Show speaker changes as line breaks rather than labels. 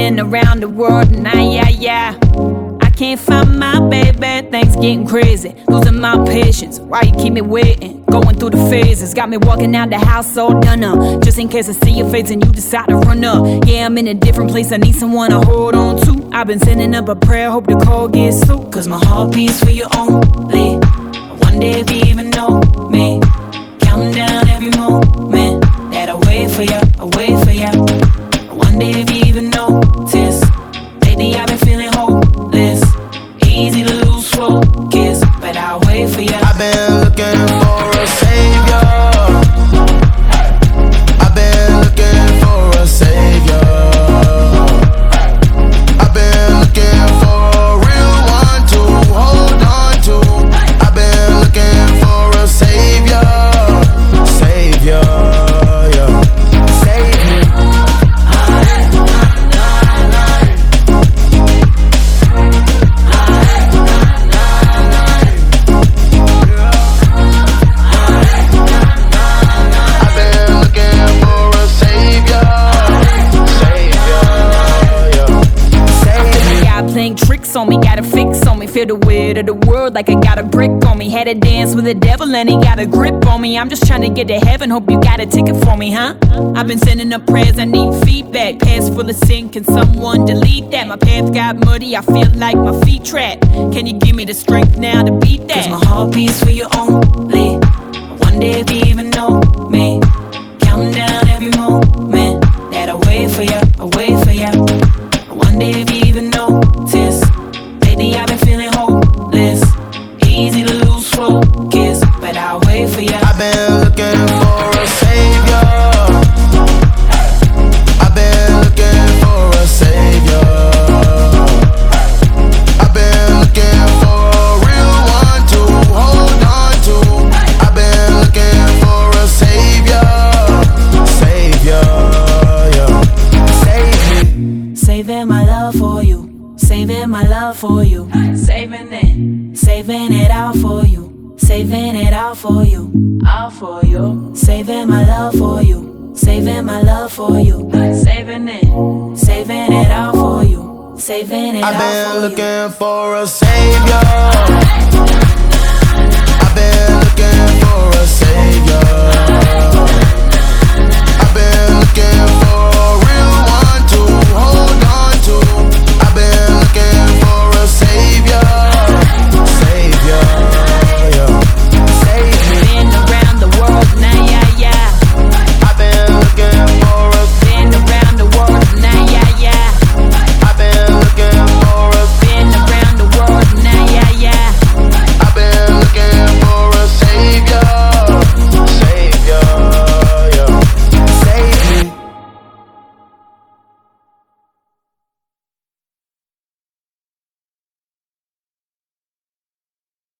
been around the world and I, yeah, yeah. I can't find my baby, things getting crazy. Losing my patience, why you keep me waiting? Going through the phases, got me walking out the house all done up. Just in case I see your face and you decide to run up. Yeah, I'm in a different place, I need someone to hold on to. I've been sending up a prayer, hope the call gets through. Cause my heart beats for you only. One day if you even know me, counting down every moment that I wait for you, I wait for you. One day if you even notice, for you. Tricks on me, got a fix on me. Feel the weight of the world like I got a brick on me. Had a dance with the devil and he got a grip on me. I'm just trying to get to heaven, hope you got a ticket for me, huh? I've been sending up prayers, I need feedback. Past full of sin, can someone delete that? My path got muddy, I feel like my feet trapped. Can you give me the strength now to beat that? Cause my heart beats for you only. One day if you even know me, feeling hopeless. Easy to lose focus, but I'll wait for you.
I've been looking for a savior. I've been looking for a savior. I've been looking for a real one to hold on to. I've been looking for a savior. Savior, yeah. Save me.
Saving my love for you, saving my love for you, saving it, saving it all for you, saving it all for you, all for you, saving my love for you, saving my love for you, saving it, saving it all for you, saving it all
I've been
for you.
looking for a savior.